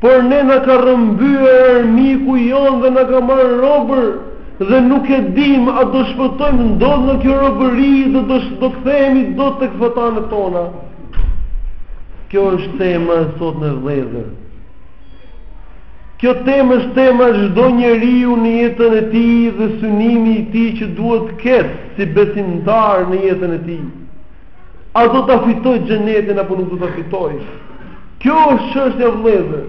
Por ne na ka rrëmbyer armiku jonë dhe na ka marrë robër dhe nuk e dimë a do shpëtojmë dot nga kjo robëri dhe a do kthehemi dot tek vatanet tona. Kjo është tema e sotme vëllezër. Kjo temë është tema e çdo njeriu në jetën e tij dhe synimi i tij që duhet të ketë si besimtar në jetën e tij. A do ta fitoj xhenetin apo nuk do ta fitoj? Kjo është çështja vëllezër.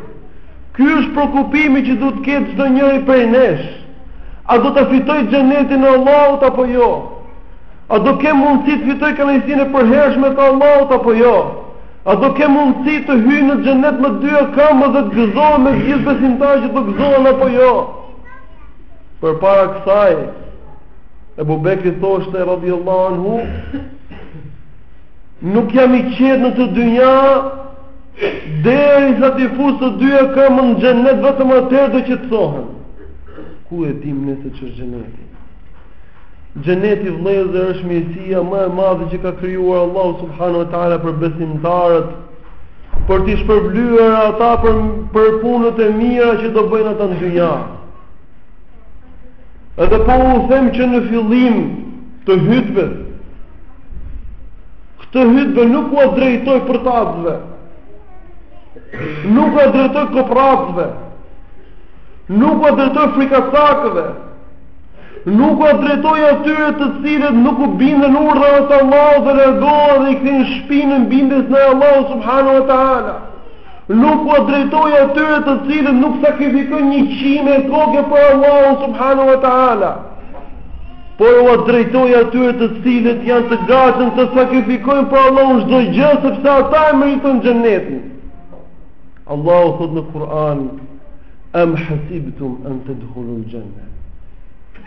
Ky është preokupimi që duhet të ketë çdo njeri prej nesh. A do ta fitoj xhenetin e Allahut apo jo? A do kem mundësi të fitoj kënaqësinë e përhershme të Allahut apo jo? A do kem mundësi të hyj në xhenet me dy këmbë dhe të gëzohem me gjithë besimtarët që do gëzohen apo jo? Përpara kësaj, Ebu Bekri thoshte radiallahu anhu Nuk jam i qetë në këtë dynja derisa t'i fus të dyja këmbët në xhenet Vetëm atëherë do qetësohem Ku e dim ne se ç'është xheneti Xheneti vëllezër është mirësia Më e madhe që ka krijuar Allahu subhanahu wa ta'ala për besimtarët Për t'i shpërblyer ata për, për punët e mira që do bëjnë ata në dynja Edhe po u them që në fillim të hytbes, këtë hytbe nuk ua drejtoj përtacëve, nuk ua drejtoj koprracëve, nuk ua drejtoj frikacakëve, nuk ua drejtoj atyre të cilët nuk u binden urdhrave të Allahut dhe largohen dhe i kthejnë shpinën bindjes ndaj Allahut subhanahu wa ta'ala. Nuk ua drejtoj atyre të cilët nuk sakrifikojnë një qime koke për Allahun subhanahu wa ta'ala, por ua drejtoj atyre të cilët janë të gatshëm të sakrifikojnë për Allahun çdo gjë sepse ata e meritojnë xhenetin. Allahu thot në Kur'an: "Am hasibtum an tadkhulul janna?"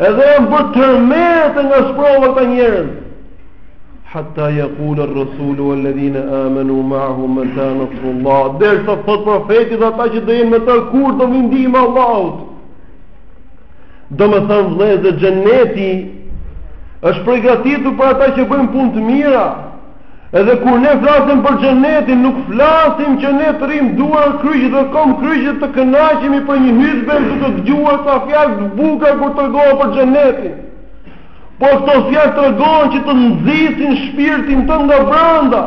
Edhe janë bërë tërmet nga sprovat këta njerëz. Hatta yaqul ar-rasul wal ladina amanu ma'ahu mata nasrullah. Derisa thot profeti dhe ata që do jenë me të kur do vi ndihma e Allahut. Domethën vëllezër xheneti është përgatitur për ata që bëjnë punë të mira. Edhe kur ne flasim për xhenetin, nuk flasim që ne të rrimë duar kryq dhe këmbë kryq të kënaqemi për një hytbe duke dëgjuar ca fjalë të bukura kur tregohen për xhenetin. Por këto fjalë tregohen që të nxisin shpirtin tënd nga brenda.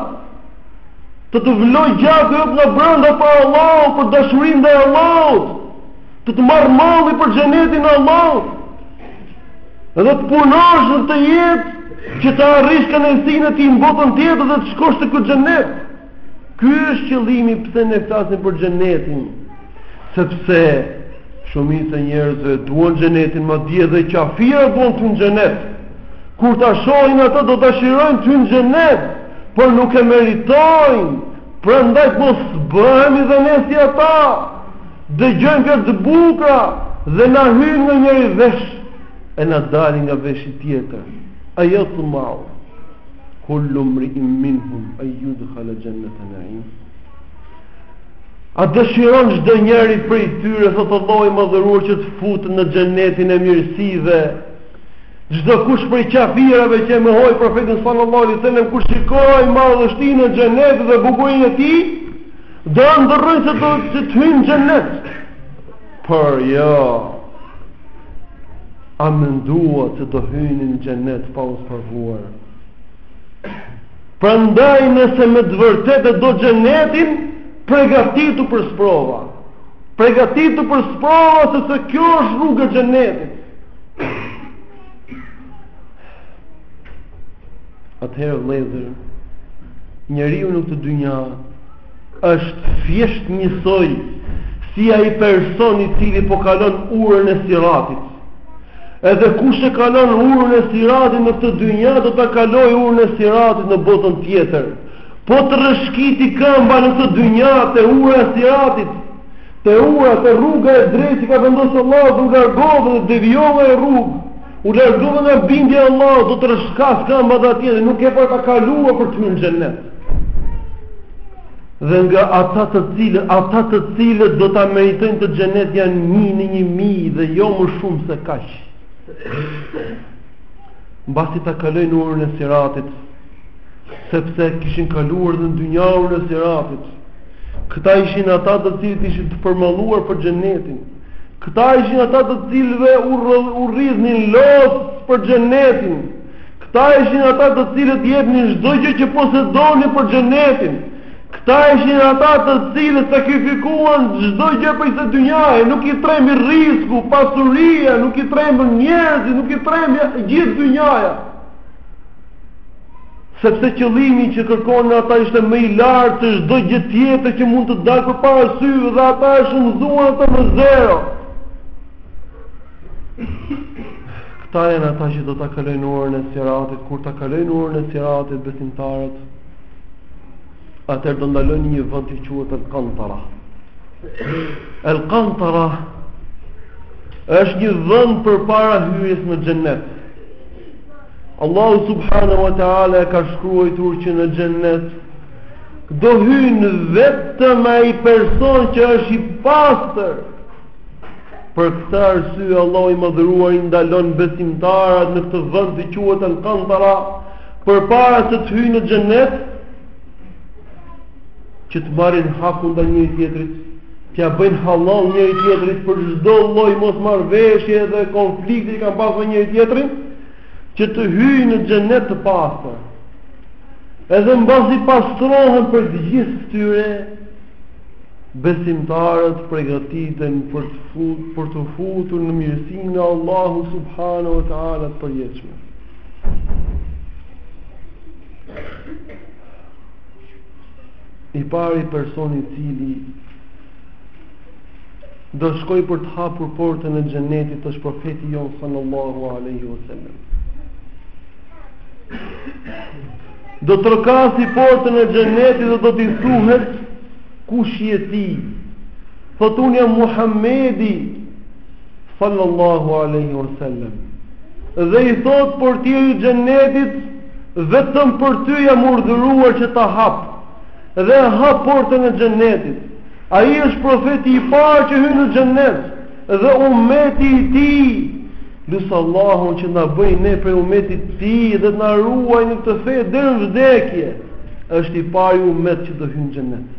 Të të vloj gjaku jot nga brenda për Allah, për dashurinë ndaj Allahut. Të të marr malli për xhenetin e Allahut. Edhe të punosh në këtë jetë që të arrish kënaqësinë e tij në botën tjetër dhe të shkosh te ky xhennet. Ky është qëllimi pse ne flasim për xhennetin, sepse shumica e njerëzve duan xhennetin madje edhe qafirat duan të hyjnë në xhennet. Kur ta shohin atë do të dëshirojnë të hyjnë në xhennet, por nuk e meritojnë, prandaj të mos bëhemi dhe ne si ata, Dëgjojmë fjalë të bukura dhe na hyjnë nga njëri vesh e na dalin nga veshi tjetër. Ayatma'u kullu mri'in minhum an yudkhala jannata na'im. A dëshiron çdo njeri prej tyre thot Allahu i madhëruar që të futet në xhenetin e mirësive? Çdo kush prej qafirave që e mohoi profetin sallallahu alaihi wasallam kur shikoi madhështinë e xhenetit dhe bukurinë e tij, Do ëndërrojnë si të hyjnë në xhenet. Por jo. A menduat se do hyni në xhenet pa u sprovuar? Prandaj nëse me të vërtetë e do xhenetin, pregatitu për sprova. Pregatitu për sprova sepse kjo është rruga e xhenetit. Atëherë vëllezër, njeriu në këtë dynja është thjesht njësoj si ai person i cili po kalon urën e Siratit. Edhe kush e kalon urën e Siratit në këtë dynja do ta kalojë urën e Siratit në botën tjetër. Po të rrëshkiti këmba në këtë dynja te ura e Siratit, te ura te rruga e drejtë që ka vendosur Allahu u largove dhe devijove rrugë. U largove nga bindja e Allahut, do të rrëshkasë këmba dhe atje dhe nuk ke për ta kaluar për të hyrë në xhennet. Dhe nga ata të cilët, ata të cilët do ta meritojnë atë xhennet janë një në një mijë dhe jo më shumë se kaq. Mbasi ta kalojnë urën e siratit, sepse kishin kaluar dhe në dynja urën e siratit. Këta ishin ata të cilët ishin të përmalluar për xhennetin. Këta ishin ata të cilëve u rridhnin lot për xhenetin. Këta ishin ata të cilët jepnin çdo gjë që posedonin për xhenetin. Këta ishin ata të cilët sakrifikuan çdo gjë prej kësaj dynjaje, nuk i trembi rrisku, pasuria, nuk i trembën njerëzit, nuk i trembi gjithë dynjaja. Sepse qëllimi që kërkonin ata ishte më i lartë se çdo gjë tjetër që mund të dalë përpara syve dhe ata e shumëzuan atë në zero. Këta janë ata që do ta kalojnë urën e siratit, kur ta kalojnë urën e siratit besimtarët, atëherë do ndalojnë një në vend që quhet Al-Qantara. Al-Qantara është një vend përpara hyrjes në xhennet. Allahu subhanahu wa taala e ka shkruajtur që në xhennet do hyn vetëm ai person që është i pastër. Për këtë arsye Allahu i madhëruar i ndalon besimtarët në këtë vend që quhet al-qantara përpara se të hyjnë në xhennet. që të marrin hakun ndaj njëri tjetrit, t'ia bëjnë hallall njëri tjetrit për çdo lloj mosmarrëveshje dhe konflikti që kanë pasur me njëri tjetrin, që të hyjnë në xhenet të pastër. Edhe mbasi pastrohen prej të gjithë këtyre besimtarët përgatiten për t'u fut, për t'u futur në mirësinë e Allahu subhanahu wa taala të përjetshme. i pari person i cili do shkojë për të hapur portën e xhenetit është profeti jonë sallallahu alaihi wasallam. Do trokasi portën e xhenetit dhe do t'i thuhet kush je ti? Thotë unë jam Muhammedi sallallahu alaihi wasallam. Dhe i thotë portieri i xhenetit Vetëm për ty jam urdhëruar që ta hap. Dhe e hap portën e Xhennetit. Ai është profeti i parë që hyn në Xhennet dhe ummeti i tij. Lus Allahun që të na bëjë ne prej ummetit të tij dhe të na ruajë në këtë fe deri në vdekje. Është i pari ummet që do hyn në Xhennet.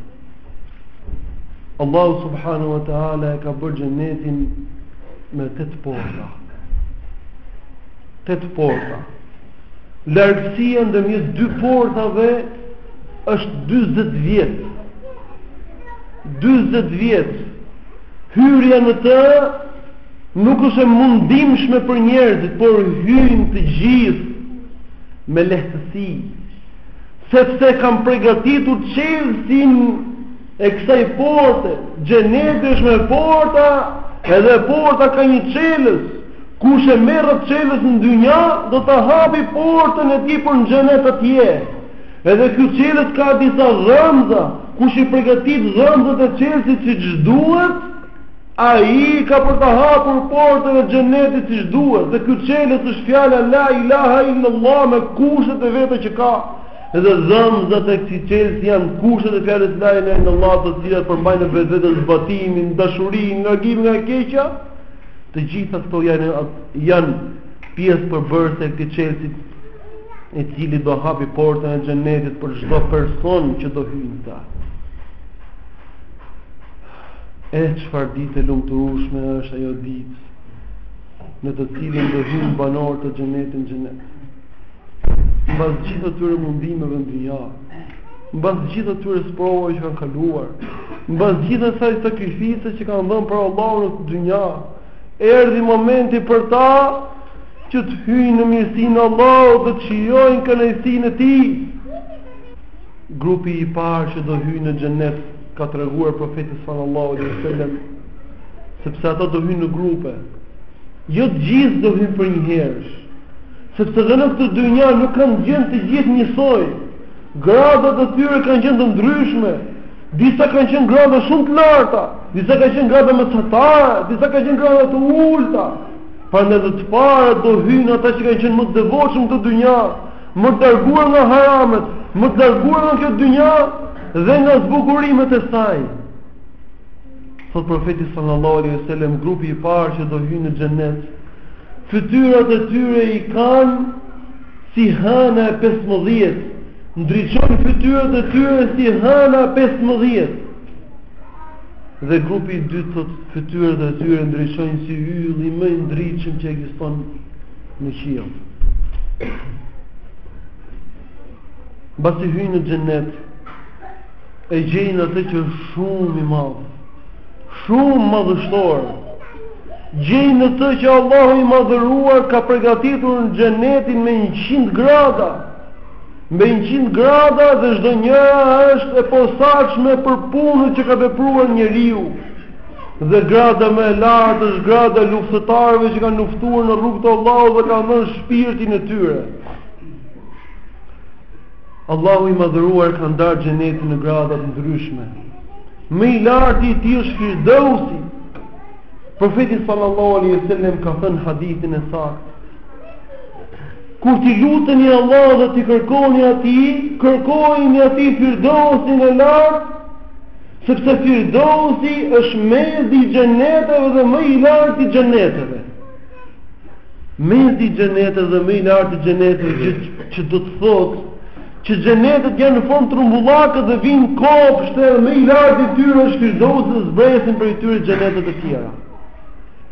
Allahu subhanahu wa taala e ka bërë Xhennetin me tetë porta. Tetë porta. Largësia ndërmjet dy portave është 40 vjet. 40 vjet. Hyrja në të nuk është e mundimshme për njerëzit, por hyjnë të gjithë me lehtësi. Sepse kanë përgatitur çelësin e kësaj porte. Xheneti është me porta, edhe porta ka një çelës. Kush e merr atë çelës në dynja, do ta hapi portën e tij për në xhenet atje. Edhe ky çelës ka disa dhëmbëza, kush i përgatit dhëmbëzat e çelësit siç duhet, ai ka për ta hapur portën e xhenetit siç duhet. Dhe ky çelës është fjala la ilaha illallah me kushtet e veta që ka. Edhe dhëmbëzat e këtij çelësi janë kushtet e fjalës la ilaha illallah, të cilat përmbajnë në vetvete zbatimin, dashurinë, largimin nga e keqja. Të gjitha këto janë janë pjesë përbërëse e këtij çelësit, i cili do hapi portën e xhenetit për çdo person që do hyjë në ta. E çfarë ditë e lumturueshme është ajo ditë në të cilin do hyjnë banorët e xhenetit në xhenet. Mbas gjithë atyre mundimeve në dynja, mbas gjithë atyre sprovave që kanë kaluar, mbas gjithë asaj sakrifice që kanë dhënë për Allahun në këtë dynja, erdhi momenti për ta që të hyjnë në mirësinë e Allahut dhe të shijojnë kënaqësinë e Tij. Grupi i parë që do hyjë në xhenet ka treguar profeti sallallahu alaihi wasallam sepse ata do hyjnë në grupe. Jo të gjithë do hyjnë përnjëherësh, sepse dhe në këtë dynja nuk kanë qenë të gjithë njësoj. Gradat e tyre kanë qenë të ndryshme, disa kanë qenë grada shumë të larta, disa kanë qenë grada mesatare, disa kanë qenë grada të ulta. Prandaj dhe të parë do hyjnë ata që kanë qenë më të devotshëm në këtë dynja, më të larguar nga haramet, më të larguar nga kjo dynja dhe nga zbukurimet e saj. Thotë profeti sallallahu alaihi wasallam grupi i parë që do hyjë në xhenet, fytyrat e tyre i kanë Si hëna e pesëmbëdhjetë, ndriçojnë fytyrat e tyre si hëna e pesëmbëdhjetë. Dhe grupi i dytë thotë fytyrat e tyre ndriçojnë si ylli më i ndritshëm që ekziston në qiell. Mbasi hyjnë në xhenet, e gjejnë atë që është shumë i madh. Shumë madhështor. Gjejnë atë që Allahu i madhëruar ka përgatitur xhenetin me 100 grada. Me 100 grada dhe çdo njëra është e posaçme për punën që ka vepruar njeriu. Dhe grada më e lartë është grada e luftëtarëve që kanë luftuar në rrugë të Allahut dhe kanë dhënë shpirtin e tyre. Allahu i madhëruar ka ndarë xhenetin në grada të ndryshme. Më i larti i tij është Firdausi. Profeti sallallahu alaihi wasallam ka thënë hadithin e saktë. Kur t'i luteni Allahut dhe t'i kërkoni atij, kërkojini atij Firdausin e lartë, sepse Firdausi është mesi i xheneteve dhe më i larti i xheneteve. Mesi i xheneteve dhe më i lartë i xheneteve që, që do të thotë që xhenetet janë në formë rrumbullake dhe vijnë kopshte dhe më i lartë i tyre është Firdeusi, zbresin prej tyre xhenetet e tjera.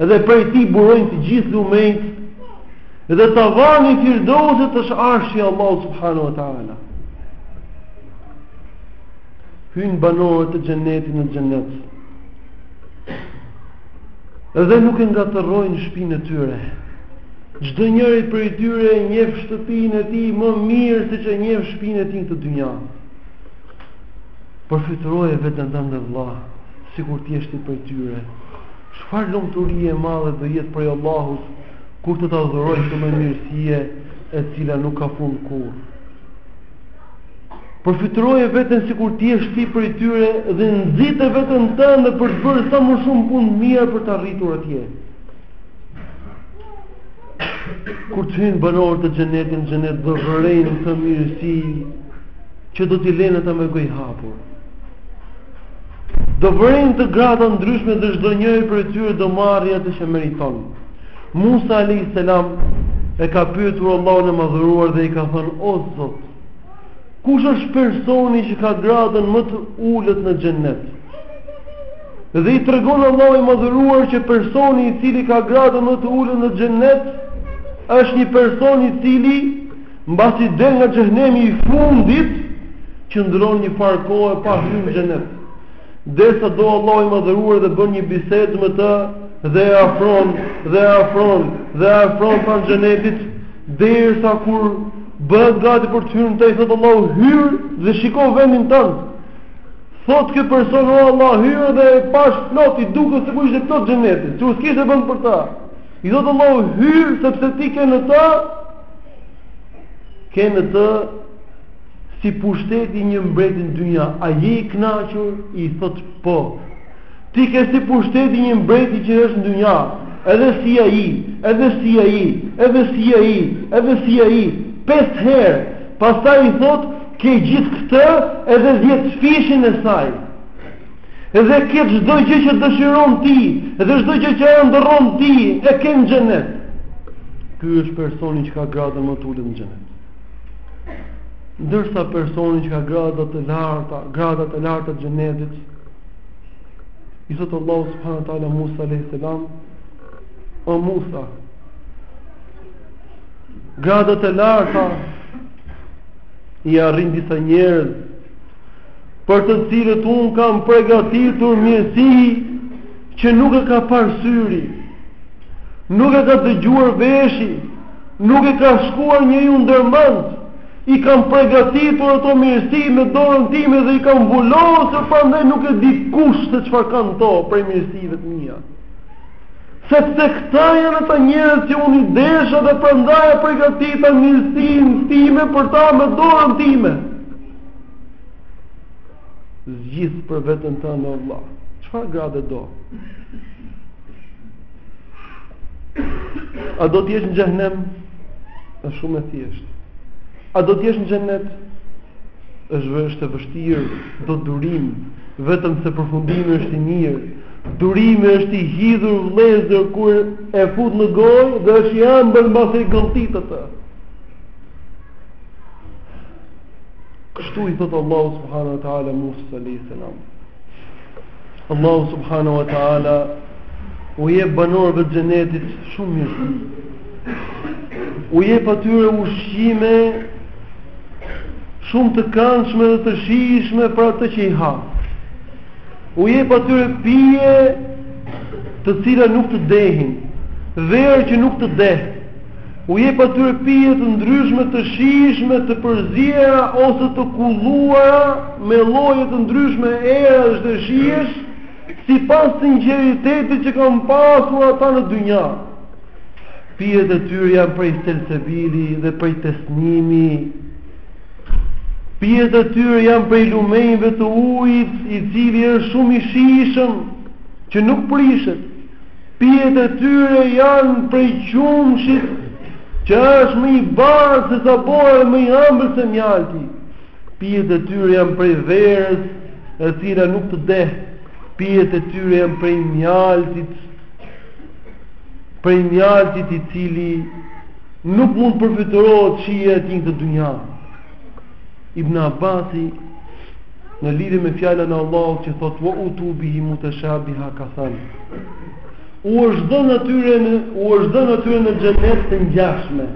Edhe prej tij burojnë të gjithë lumenjtë dhe tavani i Firdeusit është Arshi i Allahut subhanahu wa ta'ala. Hyjnë banorët e xhenetit në xhenet. Dhe nuk e ngatërrojnë shpinë e tyre. Çdo njëri prej tyre e njeh shtëpinë e tij më mirë se ç'e njeh shpinë e tij të dynjasë. Përfytyroje veten tande vlla, sikur të jesh ti prej tyre. Çfarë lumturie e madhe do jetë prej Allahut kur të ta dhurojë këtë mirësi e cila nuk ka fund kurrë. Përfytëroje veten sikur të jesh ti prej tyre dhe nxite veten tënde për të bërë sa më shumë punë të mira për të arritur atje. Kur të hyjnë banorët e xhenetit në xhenet do vërejnë këtë mirësi që do t'i lejë ata me gojë hapur. Do vërejnë gradat e ndryshme dhe çdo njëri prej tyre do marrë atë që meriton. Musa alayhis salam e ka pyetur Allahun e Madhëruar dhe i ka thënë: "O Zot, kush është personi që ka gradën më të ulët në xhennet?" Dhe i tregon Allahu i Madhëruar që personi i cili ka gradën më të ulët në xhennet është një person i cili mbasi del nga xhehenemi i fundit qëndron njëfarë kohe pa hyrë në xhennet. Derisa do Allahu i Madhëruar dhe bën një bisedë me të dhe e afron dhe e afron dhe e afron pranë xhenetit derisa kur bëhet gati për të hyrë në të i thotë Allahu hyr dhe shiko vendin tënd. Thotë ky person o Allah hyra dhe e pashë plot i duket sikur ishte plot xheneti. Ti uskisht e bën për ta. I thotë Allahu hyr sepse ti ke në të ke në të si pushteti i një mbreti në dynja, a je i kënaqur? I thotë po. Ti ke si pushteti i një mbreti që është në dynja, edhe si ai, edhe si ai, edhe si ai, edhe si ai, pesë herë, pastaj i thotë, ke gjithë këtë edhe dhjetëfishin e saj. Edhe ke çdo gjë që dëshiron ti, edhe çdo gjë që ëndërron ti, e ke në xhenet. Ky është personi që ka gradën më të ulët në xhenet. Ndërsa personi që ka grada të larta, grada të larta të xhenetit, i thotë Allahu subhanahu wa taala Musa alayhis salam, o Musa, grada të larta i arrin disa njerëz për të cilët unë kam përgatitur mirësi që nuk e ka parë syri, nuk e ka dëgjuar veshi, Nuk i ka shkuar njeriut ndër mend. I kam pregatitur ato mirësi me dorën time dhe i kam vulosur, prandaj nuk e di kush se çfarë kanë ato prej mirësive të mia. Sepse këta janë ata njerëz që unë i desha dhe prandaj ia pregatita mirësinë time për ta me dorën time. Zgjith për veten tënde o rob i Allahut. Çfarë grade do? A do të jesh në xhenem? Është shumë e thjeshtë. A do të jesh në xhenet? Është vështë e vështirë, do durim, vetëm se përfundimi është i mirë. Durimi është i hidhur vëllezër kur e fut në gojë dhe është i ëmbël mbasi e gëlltit atë. Kështu i thotë Allahu subhanahu wa taala Musa alayhis salam. Allahu subhanahu wa taala u jep banorëve të xhenetit shumë mirësi. U jep atyre ushqime shumë të këndshme dhe të shijshme për atë që i ha. U jep atyre pije të cilat nuk të dehin, verë që nuk të deh. u jep atyre pije të ndryshme të shijshme të përziera ose të kulluara me lloje të ndryshme erash dhe shijesh sipas sinqeritetit që kanë pasur ata në dynja. Pijet e tyre janë prej selsebili dhe prej tesnimi. Pijet e tyre janë prej lumenjve të ujit, i cili është shumë i shijshëm që nuk prishet. Pijet e tyre janë prej qumshit që është më i bardhë se sa bora dhe më i ëmbël se mjalti. Pijet e tyre janë prej verës, e cila nuk të deh. Pijet e tyre janë prej mjaltit, prej mjaltit i cili nuk mund të përfytërohet shija e tij në dynja. Ibn Abasi në lidhje me fjalën e Allahut që thotë wa utubihi mutashabiha ka thënë u është dhënë atyre në u është dhënë atyre në xhenet të ngjashme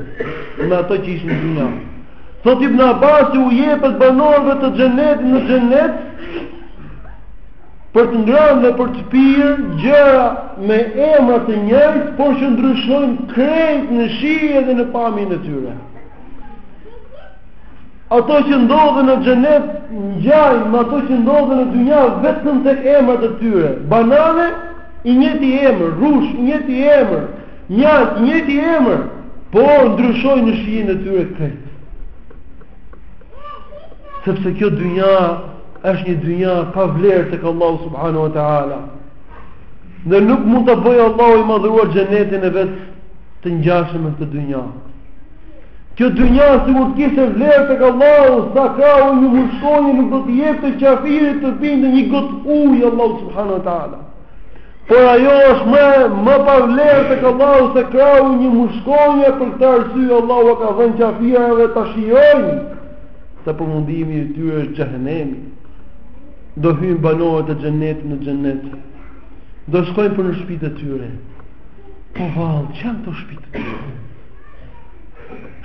me ato që ishin në dynja. Thotë Ibn Abasi u jepet banorëve të xhenetit në xhenet për të ngrënë dhe për të pirë gjëra me emra të njëjtë, por që ndryshojnë krejt në shije dhe në pamjen e tyre. Ato që ndodhen në xhenet ngjajnë me ato që ndodhen në dynja vetëm tek emrat e tyre. Banane i njëjti emër, rrush i njëjti emër, mjaltë i njëjti emër, por ndryshojnë në shijen e tyre krejt. Sepse kjo dynja është një dynja pa vlerë tek Allahu subhanahu wa taala. Dhe nuk mund ta bëjë Allahu i madhëruar xhenetin e vet të ngjashëm me këtë dynja. Kjo dynja sikur të kishte vlerë tek Allahu, sa krahu i një mushkonje nuk do t'i jepte qafirit të pijë në një gotë ujë Allahu subhanahu wa taala. Por ajo është më më pa vlerë tek Allahu se krahu i një mushkonje për këtë arsye Allahu ua ka dhënë qafirave ta shijojnë se përfundimi i tyre është xhehenemi. Do hyjnë banorët e xhenetit në xhenet. Do shkojnë për në shpitë e tyre. Po vallë, ç'janë këto shpi të tyre?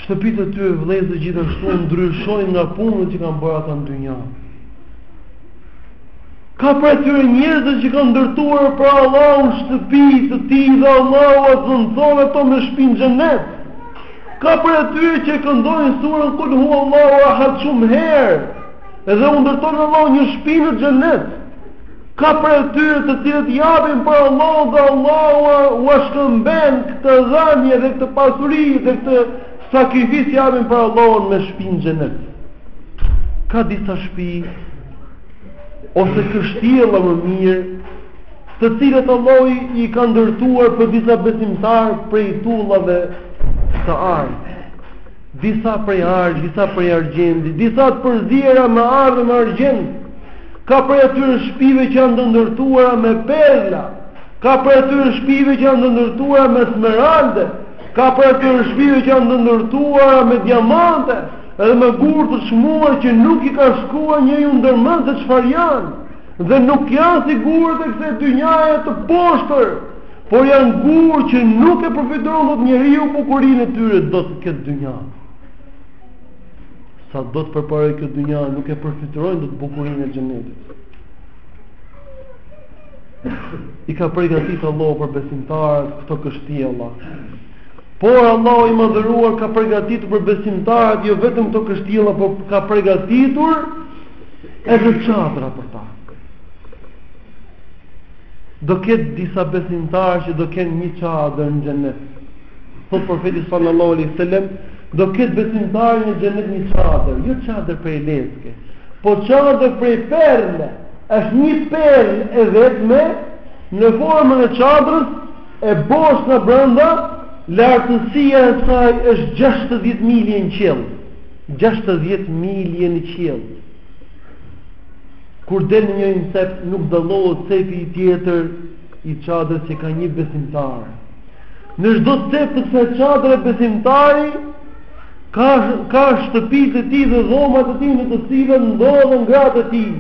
Shtëpitë e tyre, vëllezër gjithashtu, ndryshojnë nga punët që kanë bërë ata në dynja. Ka prej atyre njerëz që kanë ndërtuar për Allahun shtëpi të tij dhe Allahu ua zëvendëson ato me shpi në xhenet. Ka prej atyre që e këndojnë suren kul huwa Allahu ahad shumë herë edhe u ndërton Allahu një shpi në xhenet. Ka prej tyre të cilët japin për Allahun dhe Allahu ua shkëmben këtë dhënie dhe këtë pasuri dhe këtë sakrificë japin për Allahun me shpi në xhenet. Ka disa shpi ose kështjella më mirë, të cilat Allahu i ka ndërtuar për disa besimtarë prej tullave të artë. Disa prej argj, disa prej argjendi, disa të përziera me ar dhe me argjend. Ka prej atyre shpive që janë të ndërtuara me perla. Ka prej atyre shpive që janë të ndërtuara me smeralde. Ka prej atyre shpive që janë të ndërtuara me diamante edhe me gurë të çmuar që nuk i ka shkuar njeriut ndërmend se çfarë janë dhe nuk janë si gurët e kësaj dynjaje të poshtër Por janë gurë që nuk e përfytyron dot njeriu bukurinë e tyre dot në këtë dynja. Sado të përparojë kjo dynja, nuk e përfytyrojnë dot bukurinë e xhenetit. I ka përgatitur Allahu për besimtarët këto kështjella. Por Allahu i madhëruar ka përgatitur për besimtarët jo vetëm këto kështjella, por ka përgatitur edhe çadra për ta. Do ketë disa besimtarë që do kenë një çadër në xhenet. Thotë profeti sallallahu alaihi wasallam do ketë besimtari në xhenet një çadër, jo çadër prej lecke, po çadër prej perle. Është një perlë e vetme në formën e çadrës e bosh nga brenda, lartësia e saj është 60 milje në qiell. 60 milje në qiell. Kur del në një cep, nuk dallohet cepi tjetër i çadrës që ka një besimtar. Në çdo cep të kësaj çadre besimtari ka ka shtëpitë e tij dhe dhomat e tij në të cilat ndodhen gratë e tij.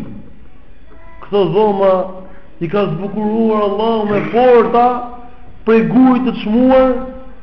Këto dhoma i ka zbukuruar Allahu me porta prej guri të çmuar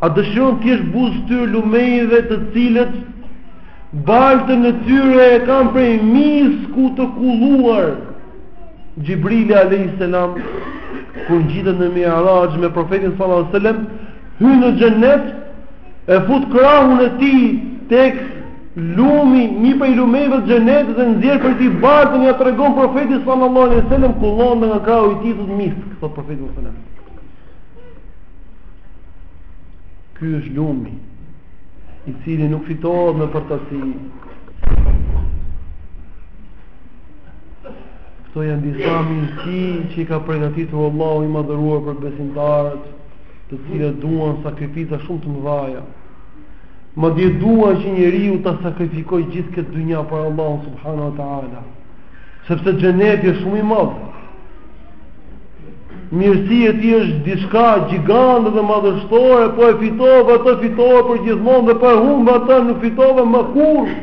A dëshiron të jesh buzë këtyre lumejve të cilët baltën e tyre e kanë prej misku të kulluar? Xhibrili alayhis salam kur ngjiten në Mi'raj me profetin sallallahu alaihi wasallam, hyn në xhennet e fut krahun e tij tek lumi, një prej lumejve të xhennetit dhe nxjerr prej tij baltën, ia tregon profetit sallallahu alaihi wasallam kullonte nga krahu i tij misk, thotë profeti sallallahu alaihi wasallam. Ky është lumi i cili nuk fitohet me përtasi. Këto janë disa mirësi që i ka përgatitur Allahu i madhëruar për besimtarët, të cilat duan sakrifica shumë të mëdha. Madje duan që njeriu ta sakrifikojë gjithë këtë dynja për Allahun subhanahu wa ta'ala. Sepse xheneti është shumë i madh. Mirësia e tij është diçka gjigande dhe madhështore, po e fitove atë fitove përgjithmonë dhe po e humbe atë nuk fitove më kurrë.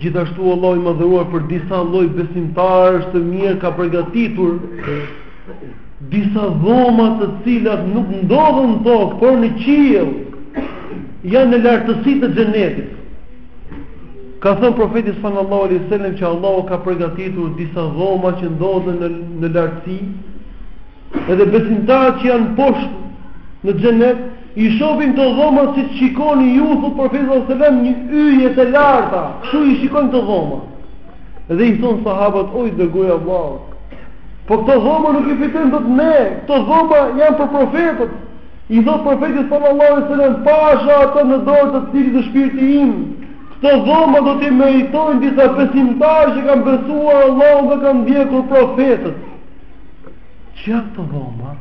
Gjithashtu Allahu i madhëruar për disa lloj besimtarësh të mirë ka përgatitur disa dhoma të cilat nuk ndodhen në tokë, por në qiell. Janë në lartësi të xhenetit. Ka thënë Profeti sallallahu alejhi ve sellem që Allahu ka pregatitur disa dhoma që ndodhen në në lartësi, edhe besimtarët që janë poshtë në xhenet i shohin këto dhoma si shikoni ju thot profeti sallallahu alajhi wasallam yje të larta kështu i shikojnë këto dhoma dhe i thon sahabët o i dërguari Allahut po këto dhoma nuk i fitojmë dot ne këto dhoma janë për profetët i thot profeti sallallahu alajhi wasallam pasha atë në dorë të cilit është shpirti im Këto dhoma do t'i meritojnë disa besimtarë që kanë besuar Allahun dhe kanë ndjekur profetët. Ç'janë këto dhoma?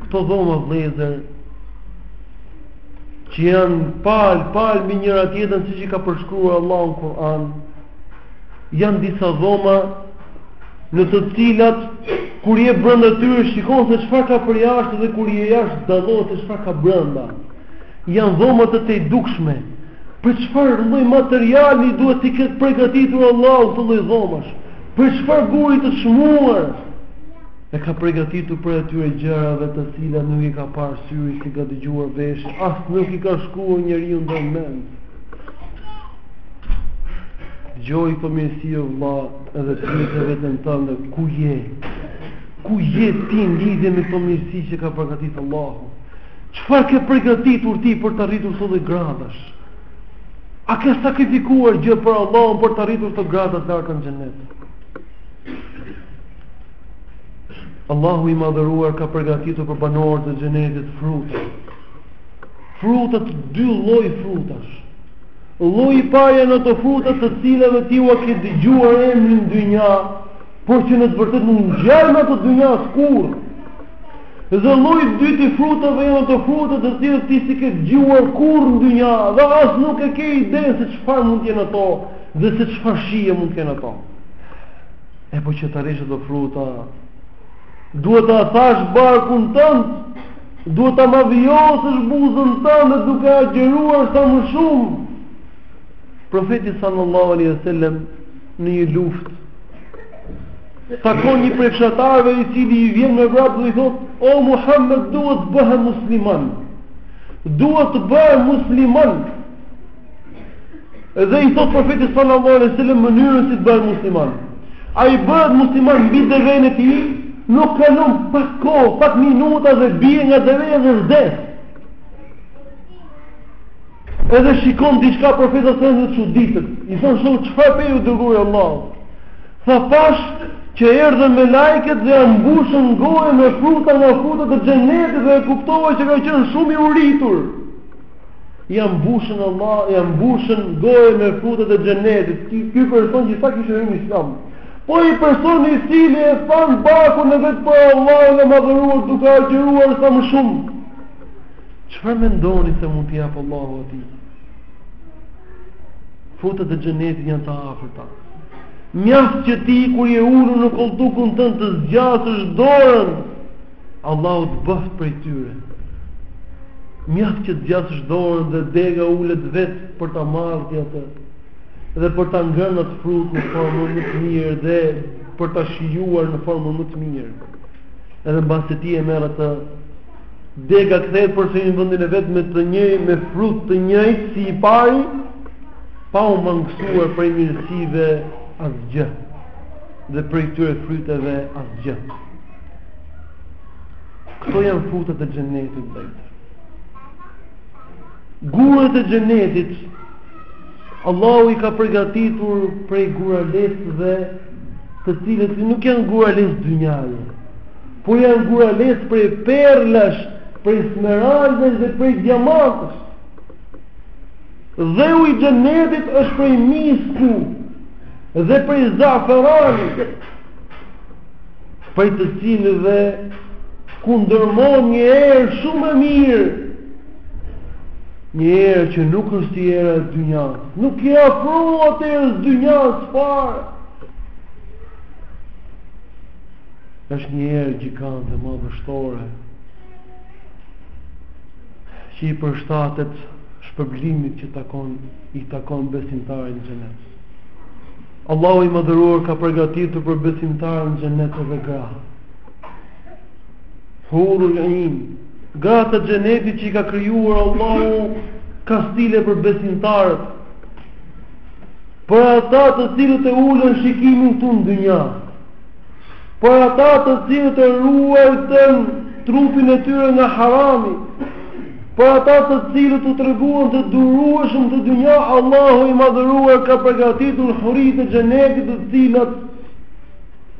Këto dhoma vëllezër që janë palë, palë mbi njëra tjetrën siç i ka përshkruar Allahu në Kur'an janë disa dhoma në të cilat kur je brenda tyre shikon se çfarë ka përjashta dhe kur je jashtë dallon se çfarë ka brenda Janë dhoma të tejdukshme. Prej çfarë lloj materiali duhet t'i ketë përgatitur Allahu këto lloj dhomash? Prej çfarë guri të çmuar? E ka përgatitur prej atyre gjërave të cilat nuk i ka parë syri, s'i ka dëgjuar vesh, as nuk i ka shkuar njeriu në mend. Dëgjoji këto mirësi o vlla edhe pyete veten tënde ku je? Ku je ti në lidhje me këto mirësi që ka përgatit Allahu? Çfarë ke përgatitur ti për të arritur këto lloj gradash? A ke sakrifikuar gjë për Allahun për të arritur këto grada të larta në xhenet? Allahu i madhëruar ka përgatitur për banorët e xhenetit fruta. Fruta të dy lloj frutash. Lloji i parë janë ato fruta të cilave ti ua ke dëgjuar emrin në dynja, por që në të vërtetë nuk ngjajnë me ato të dynjas kurrë. Dhe lloji i dytë i frutave janë ato fruta të cilat ti s'i ke dëgjuar kurrë në dynja dhe as nuk e ke idenë se çfarë mund të jenë ato dhe se çfarë shije mund të kenë ato. E po që t'arrish ato fruta, duhet ta thash barkun tënd, duhet ta mavijosësh buzën tënde duke agjeruar sa më shumë. Profeti sallallahu alaihi sallam, në një luftë. Takon një prej fshatarëve i cili i vjen me vrap dhe i thotë, "O Muhammed, duhet të bëhem musliman. Duhet të bëhem musliman." Dhe i thotë profeti sallallahu alaihi wasallam mënyrën si të bëhet musliman. Ai bëhet musliman mbi deven e tij, nuk kalon pak kohë, pak minuta dhe bie nga deveja dhe vdes. Edhe shikon diçka profeti sa që çuditet. I thonë shokët çfarë pe o i dërguari Allahut. Tha pash që erdhën melajket dhe ia mbushën gojën me fruta nga frutat e xhenetit dhe e kuptova që ka qenë shumë i uritur. Ia mbushën Allah, ia mbushën gojën me frutat e xhenetit. Ky ky person që sa kishte hy në Islam. Po ai person i cili e than barkun e vet për Allahun e madhëruar duke agjëruar sa më shumë. Çfarë mendoni se mund t'i japë Allahu atij? Frutat e xhenetit janë të afërta. Mjaft që ti kur je ulur në kolltukun tënd të zgjasësh dorën, Allahu të bëftë prej tyre. Mjaft që të zgjasësh dorën dhe dega ulet vetë për ta marrë ti atë dhe për ta ngrënë atë frut në formën më të mirë dhe për ta shijuar në formën më të mirë. Edhe mbas se ti e merr atë Dega kthehet përsëri në vendin e vet me të njëjtin me frut të njëjtë si i pari, pa u mangësuar prej mirësive asgjë dhe prej këtyre fryteve asgjë. Këto janë frutat e xhenetit vetë. Gurët e xhenetit Allahu i ka përgatitur prej guralesëve të cilët nuk janë guralesë dynjaje, Po janë guralesë prej perlash, prej smeraldesh dhe prej diamantesh. Dheu i xhenetit është prej misku dhe prej zaferani, prej të cilit edhe kundërmon një erë shumë e mirë, një erë që nuk është erë e dynjasë, nuk i afrohet erës së dynjasë fare, është një erë gjigante madhështore që i përshtatet shpërblimit që takon i takon besimtarit në xhenet. Allahu i madhëruar ka përgatitur për besimtarin në xhenet edhe gra. Hurul Ain, gratë e xhenetit që i ka krijuar Allahu kastile për besimtarët. Për ata të cilët e ulën shikimin këtu në dynja. Për ata të cilët e ruajtën trupin e tyre nga harami, për ata të cilët u treguan të durueshëm në dynja, Allahu i madhëruar ka përgatitur hurit e xhenetit të cilat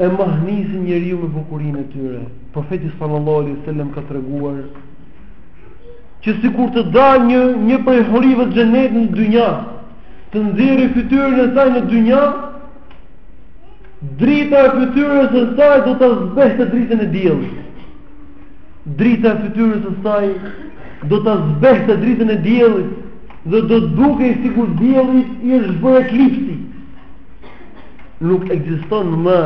e mahnisin njeriun me bukurinë e tyre. Profeti sallallahu alaihi wasallam ka treguar që sikur të dalë një një prej hurive të xhenetit në dynja, të nxjerrë fytyrën e saj në dynja, Drita e fytyrës së saj do të zbehte dritën e diellit. Drita e fytyrës së saj do të zbehte dritën e diellit dhe do të dukej sikur diellit i është bërë eklipsi. Nuk ekziston më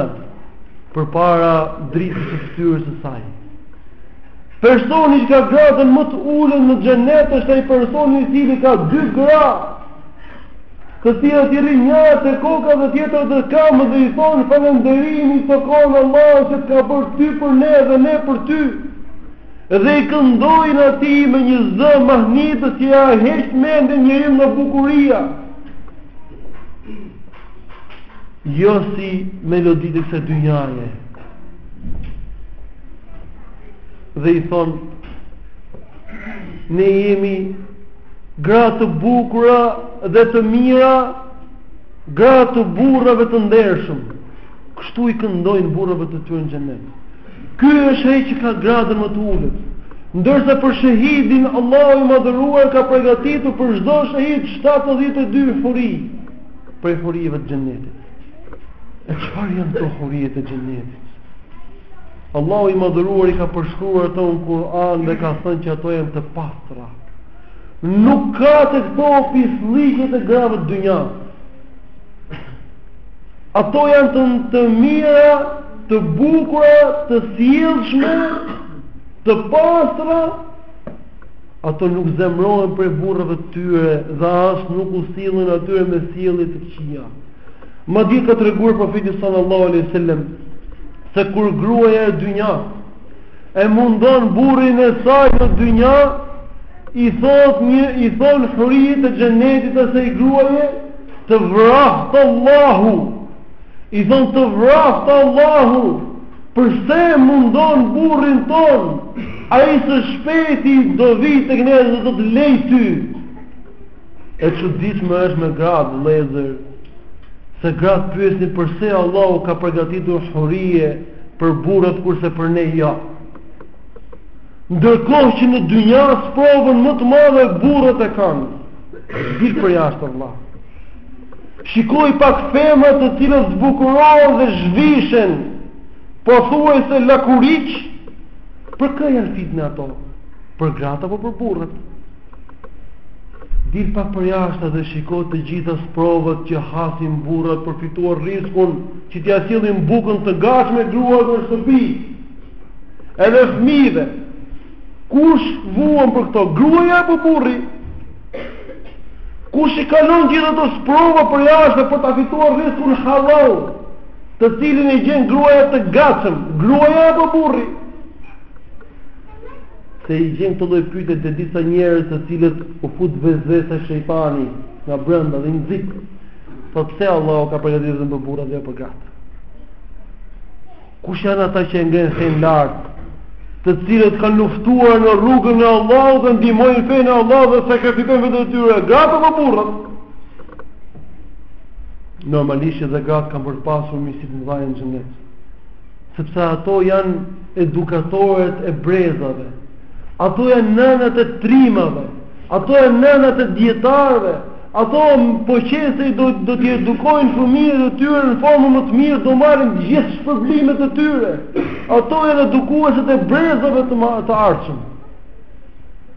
përpara dritës së fytyrës së saj. Personi që ka gradën më të ulët në xhenet është ai personi i cili ka dy gra. të cilat i rrinë njëra te koka dhe tjetra te këmbët dhe i thonë falënderimi i takon Allahut që të ka bërë ty për ne dhe ne për ty dhe i këndojnë atij me një zë mahnitës që ia heq mendjen njeriut nga bukuria. Jo si meloditë e kësaj dynjaje. Dhe i thonë, Ne jemi gra të bukura dhe të mira, gra të burrave të ndershëm. Kështu i këndojnë burrave të tyre në xhenet. Ky është ai që ka gradën më të ulët. Ndërsa për shehidin Allahu i madhëruar ka përgatitur për çdo shehid 72 huri prej hurive të xhenetit. E çfarë janë këto huritë e xhenetit? Allahu i Madhëruar i ka përshkruar ato në Kur'an dhe ka thënë që ato janë të pastra. Nuk ka te këto pisllëqet e grave të dynjas. Ato janë të, të mira, të bukura, të sjellshme, të pastra. Ato nuk zemërohen prej burrave të tyre dhe as nuk u sillen atyre me sjellje të këqija. Madje ka treguar profeti sallallahu alaihi wasallam se kur gruaja e dynjas e mundon burrin e saj në dynja, i thotë i thonë huritë e xhenetit ose i gruaje të vraftë Allahu. I thonë të vraftë Allahu. Përse mundon burrin tonë? Ai së shpejti do vijë tek ne dhe do të lejë ty. E çuditshme është me gratë vëllezër, se gratë pyesin përse Allahu ka përgatitur hurie për burrat kurse për ne jo. Ndërkohë që në dynja sprovën më të madhe burrat e kanë. Dil përjashta Allah. Shikoji pak femrat të cilat zbukurohen dhe zhvishen, pothuajse lakuriq, për kë janë fitne ato? Për gratë apo për burrat? Dil pak përjashta dhe shiko të gjitha sprovat që hasin burrat për fituar riskun, që t'ia sjellin bukën të gatshme gruas në shtëpi. Edhe fëmijëve. Kush vuan për këto, gruaja apo burri? Kush i kalon gjithë ato sprova përjashta për ta fituar riskun hallall, të cilin e gjen gruaja të gatshëm, gruaja apo burri? Se i gjen këto lloj pyetjesh te disa njerëz te cilët u fut vesvesa e shejtani nga brenda dhe i nxit. Po pse Allahu ka përgatitur vetëm për burrat dhe jo për gratë? Kush janë ata që e ngrenë fenë lart, të cilët kanë luftuar në rrugën e Allahut dhe ndihmojnë fenë e Allahut dhe sakrifikojnë vetet e tyre, gratë apo burrat? Normalisht edhe gratë kanë për të pasur mirësi të mëdha në xhenet. sepse ato janë edukatoret e brezave, ato janë nënat e trimave, ato janë nënat e dijetarëve, ato po qe se do, do t'i edukojnë fëmijët e tyre në formë më të mirë, do marrin gjithë shpërblimet e tyre, ato janë edukueset e brezave të, të ardhshëm.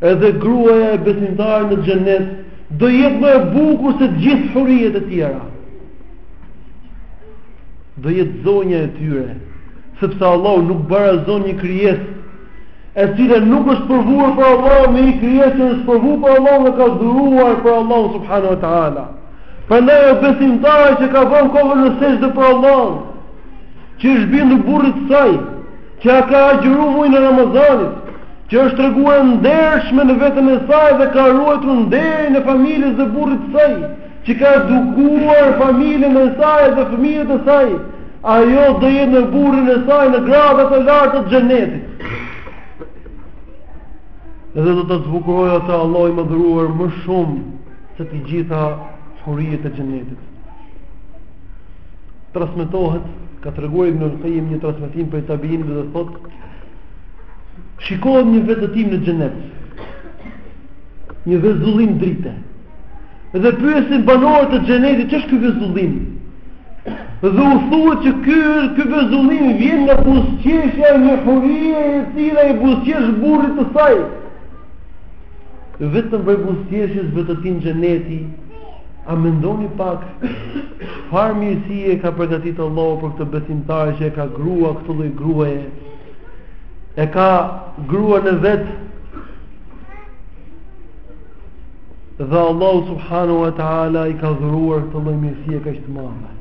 Edhe gruaja besimtare në xhenet, do jetë më e bukur se gjithë hurijet e tjera. do jetë zonja e tyre, sepse Allahu nuk barazon një krijesë e cila nuk është sprovuar për Allahun me një krijesë që është sprovuar për Allahun dhe ka duruar për Allahun subhanahu wa taala. Prandaj ajo besimtare që ka vënë kokën në sexhde për Allahun, që është bindur burrit të saj, që e ka agjëruar muajin e Ramazanit, që është treguar ndershme në veten e saj dhe ka ruajtur nderin e familjes dhe burrit të saj, që ka edukuar familjen e saj dhe fëmijët e saj, ajo do jetë me burrin e saj në gradat e larta të xhenetit. Dhe do ta zbukurojë atë Allahu i madhëruar më shumë se të gjitha hurijet e xhenetit. Transmetohet ka treguar Ibn al-Qayyim një transmetim prej tabiinëve dhe thotë Shikohet një vetëtim në xhenet. Një vezullim drite. Dhe pyesin banorët e xhenetit ç'është ky vezullim. Dhe u thuhet që ky, ky vezullim vjen nga buzëqeshja e një hurie e cila i buzëqesh burrit të saj. Vetëm prej buzëqeshjes vetëtin xheneti. A mendoni pak çfarë mirësie ka përgatitur Allahu për këtë besimtar që e ka grua këtë lloj gruaje? E ka grua në vetë Dhe Allahu subhanahu wa taala i ka dhuruar këtë lloj mirësie kaq të madhe.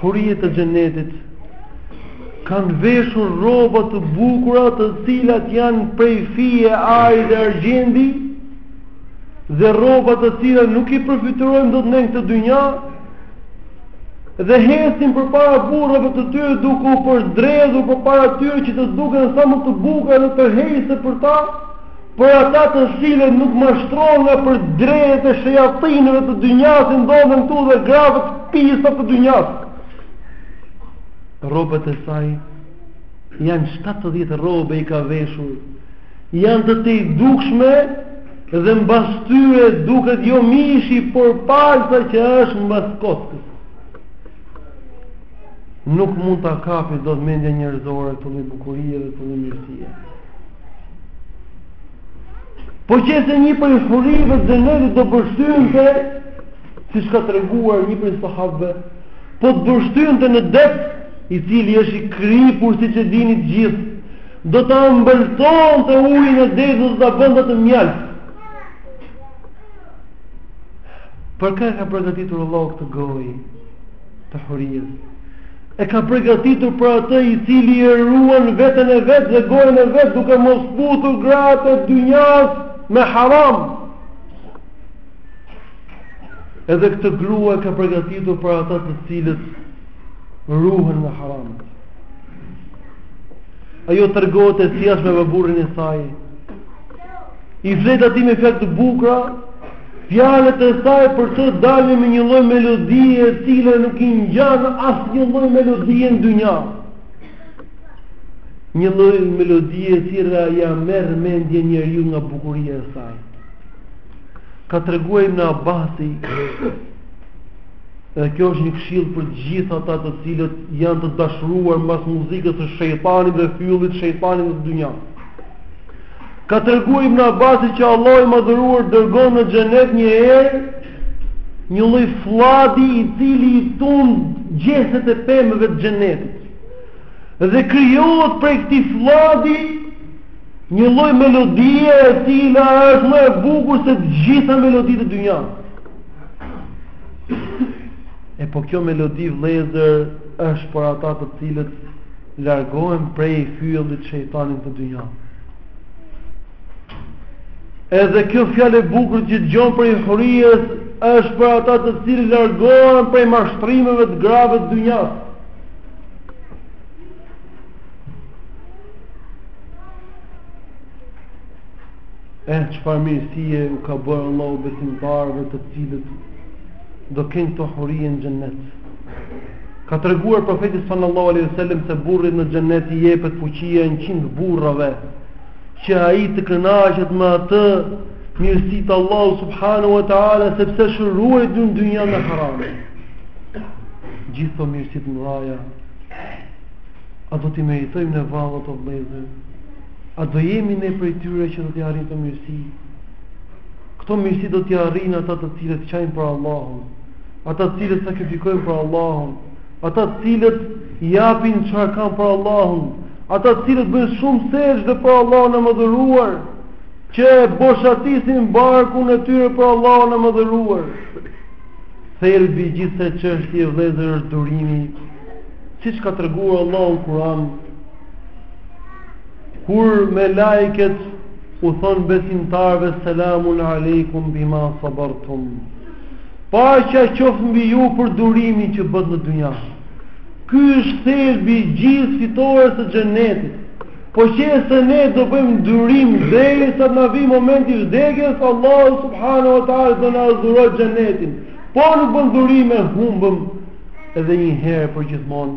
Hurijet e xhenetit kanë veshur rroba të bukura të cilat janë prej fije ari dhe argjendi dhe rroba të cilat nuk i përfytyrojmë dot në këtë dynja dhe ecin përpara burrave të tyre duke u përdredhur përpara tyre që të duken sa më të bukura dhe tërheqëse për ta, për ata të cilët nuk mashtrohen nga përdredhjet e shejatinëve të dynjasë ndonjë këtu dhe grave të pista të dynjasë. Rrobat e saj janë 70 rrobe i ka veshur Janë të tejdukshme dhe mbas tyre duket jo mishi, por palca që është mbas kockës. Nuk mund ta kapë dot mendja njerëzore këtë lloj bukurie dhe këtë mirësie. Po qe se një prej hyrive të xhenetit do pështynte, siç ka treguar një prej sahabëve, po të pështynte në det, i cili është i kripur siç e dini të gjithë, Do ta ëmbëlsonte ujin e detit dhe do ta bënte të mjaltë. Për kë e ka përgatitur Allahu këtë gojë të hurijës? E ka përgatitur për atë i cili e ruan veten e vet dhe gojën e vet duke mos puthur gratë e dynjas me haram. Edhe këtë grua e ka përgatitur për ata të cilët ruhen nga haramet. Ajo tregohet e sjellshme me burrin e saj, i flet atij me fjalë të bukura, fjalët e saj për të dalin me një lloj melodie e cila nuk i ngjan asnjë lloj melodie në dynja. Një lloj melodie e cila ia merr mendjen njeriut nga bukuria e saj. Ka treguar Ibn Abasi, Dhe kjo është një këshillë për të gjithë ata të cilët janë të dashuruar mbas muzikës së shejtanit dhe fyellit të shejtanit në dynja. Ka treguar Ibn Abbasi që Allahu i madhëruar dërgon në xhenet një erë një lloj flladi i cili i tund gjethet e pemëve të xhenetit. Dhe krijohet prej këtij flladi një lloj melodie e cila është më e bukur se të gjitha meloditë e dynjasë. E po kjo melodi vlezër është për ata të cilët largohen prej fyellit të shejtanit në dynja. Edhe kjo fjalë e bukur që dëgjon prej hurijes është për ata të cilët largohen prej mashtrimeve të grave të dynjas. Eh çfarë mirësie u ka bërë Allahu besimtarëve të cilët do kenë këto hurie në xhennet. Ka treguar profeti sallallahu alaihi wasallam se burrit në xhennet i jepet fuqia e 100 burrave që ai të kënaqet me atë mirësi të Allahu subhanahu wa taala sepse është ruajtur në dynja nga harami. Gjithë këto mirësi të mëdha a do t'i meritojmë ne vallë, o vllezër? A do jemi ne prej tyre që do t'i arrijnë këto mirësi? Këto mirësi do t'i arrijnë ata të cilët qajnë për Allahun, ata të cilët sakrifikojnë për Allahun, ata të cilët japin çfarë kanë për Allahun, ata të cilët bëjnë shumë sexhde për Allahun e madhëruar, që e boshatisin barkun e tyre për Allahun e madhëruar. Thelbi i gjithë kësaj çështje vëllezër është durimi, siç ka treguar Allahu në Kur'an Kur melajket u thonë besimtarëve selamun alejkum bima sabartum. Paqja qoftë mbi ju për durimin që bëtë në dynja. Ky është thelbi i gjithë fitores së xhenetit. Po qe se ne do bëjmë durim derisa të na vijë momenti i vdekjes, Allahu subhanahu wa ta'ala do na dhurojë xhenetin. Po nuk bëmë durim e humbëm edhe një herë përgjithmonë.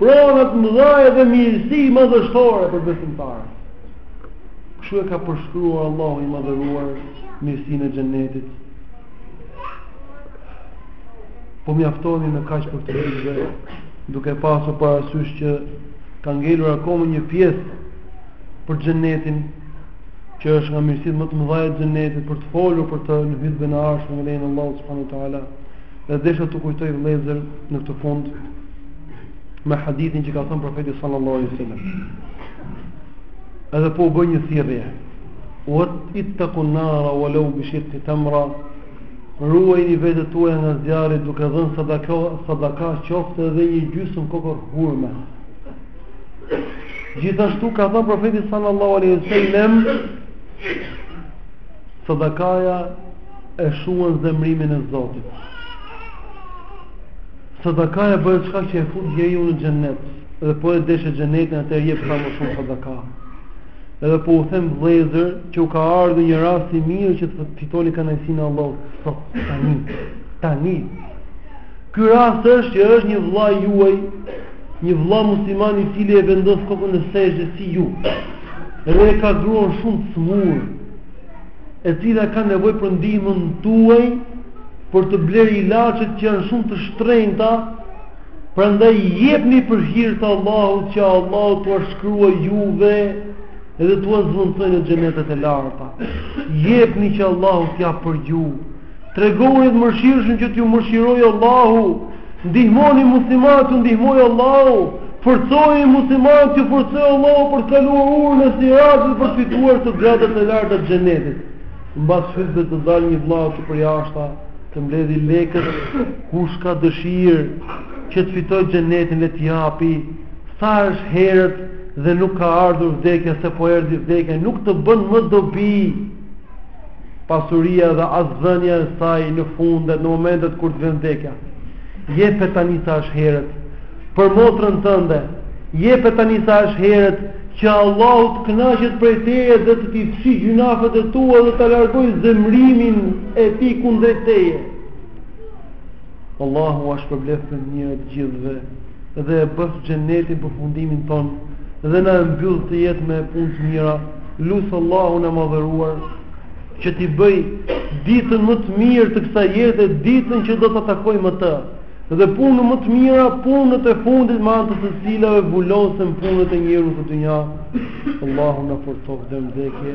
prona të mëdha dhe mirësi madhështore për besimtarët. Kështu e ka përshkruar Allahu i madhëruar mirësinë e xhenetit. Po mjaftohemi me kaq për këtë hytbe, duke pasur parasysh që ka ngelur akoma një pjesë për xhenetin që është nga mirësitë më të mëdha të xhenetit për të folur për të në hytben e ardhshme me lejen e Allahut subhanahu wa taala. Dhe desha t'ju kujtoj vëllezër në këtë fund me hadithin që ka thënë profeti sallallahu alaihi wasallam. Edhe po ju bëj një thirrje. Ittaqun nara wa law bi shiqqi tamra. Ruajini vetet tuaja nga zjarri duke dhënë sadaka qoftë edhe një gjysmë kokërr hurme. Gjithashtu ka thënë profeti sallallahu alaihi wasallam Sadakaja e shuan zemërimin e Zotit. Sadakaja bëhet shkak që e fut njeriu në xhennet, dhe po e deshe xhennetin atëherë jep sa më shumë sadaka. Edhe po u them vëllezër që u ka ardhur një rast i mirë që të fitoni kënaqësinë e Allahut sot tani. Tani Ky rast është që është një vëlla juaj, një vëlla musliman i cili e vendos kokën në sexhde si ju. Dhe e ka gruan shumë të sëmurë, e cila ka nevojë për ndihmën tuaj për të blerë ilaçet që janë shumë të shtrenjta, prandaj jepni për hir të Allahut që Allahu t'ua shkruajë juve edhe t'ua zvendësojë në xhenetet e larta. Jepni që Allahu të japë për ju. Tregohuni të mëshirshëm që t'ju mëshirojë Allahu, ndihmoni muslimanët t'ju ndihmojë Allahu, forcojeni muslimanët t'ju forcojë Allahu për të kaluar urën e Siratit dhe për të fituar gradat e larta të xhenetit. Mbas hutbes të dalë një vëlla që përjashta të mbledhi lekët, kush ka dëshirë që të fitojë xhenetin le të japi, sa është herët dhe nuk ka ardhur vdekja se po erdhi vdekja, nuk të bën më dobi. pasuria dhe as dhënia e saj në fundet, në momentet kur të vjen vdekja. Jepe tani sa është herët për motrën tënde. Jepe tani sa është herët që Allahu të kënaqet prej teje dhe të t'i fshi gjynahet e tua dhe të largojë zemrimin e tij kundrejt teje. Allahu ua shpërbleftë me të mira të gjithëve dhe e bëftë xhenetin përfundimin tonë dhe na e mbylltë jetën me punë të mira. Lus Allahun e madhëruar që ta bëjë ditën më të mirë të kësaj jete, ditën që do ta takojmë atë. Dhe punët më të mira, punët e fundit me anë të të cilave vulosen punët e njerëzve në dynja. Allahu na forcoftë deri në vdekje.